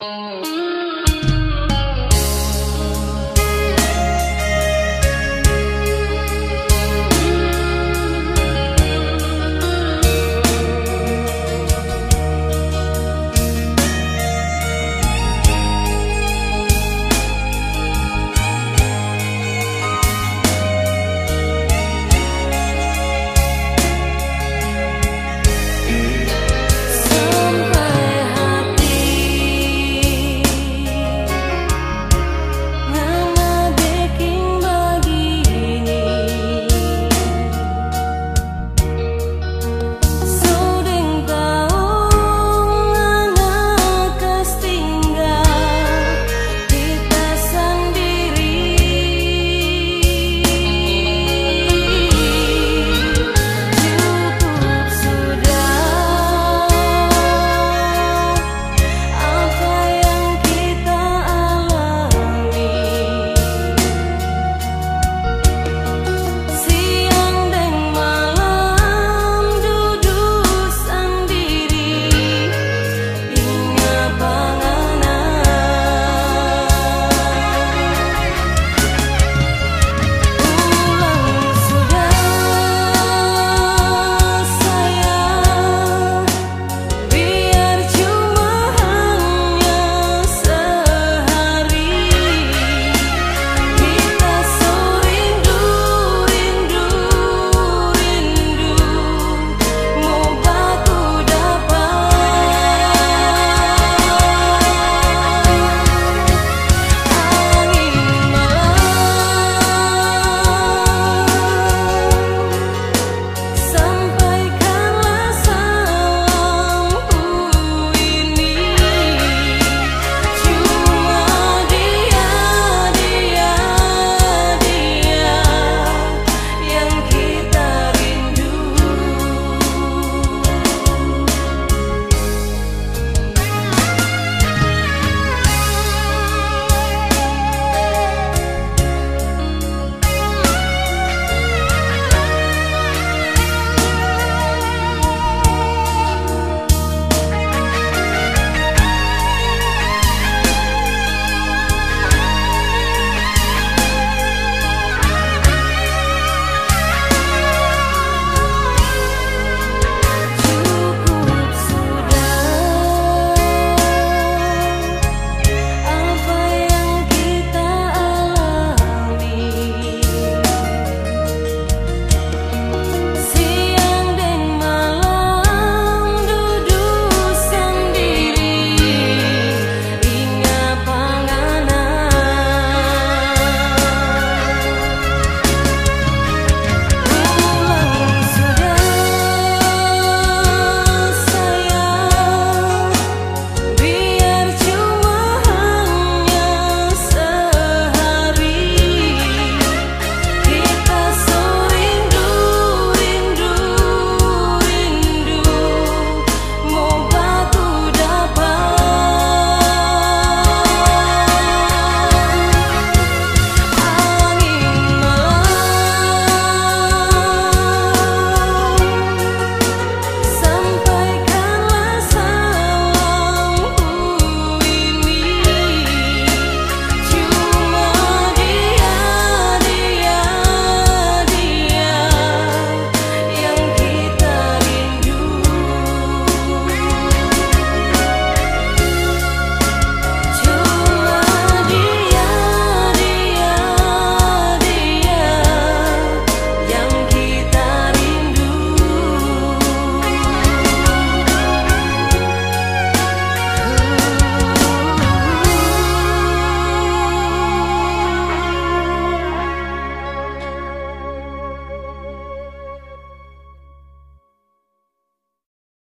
Música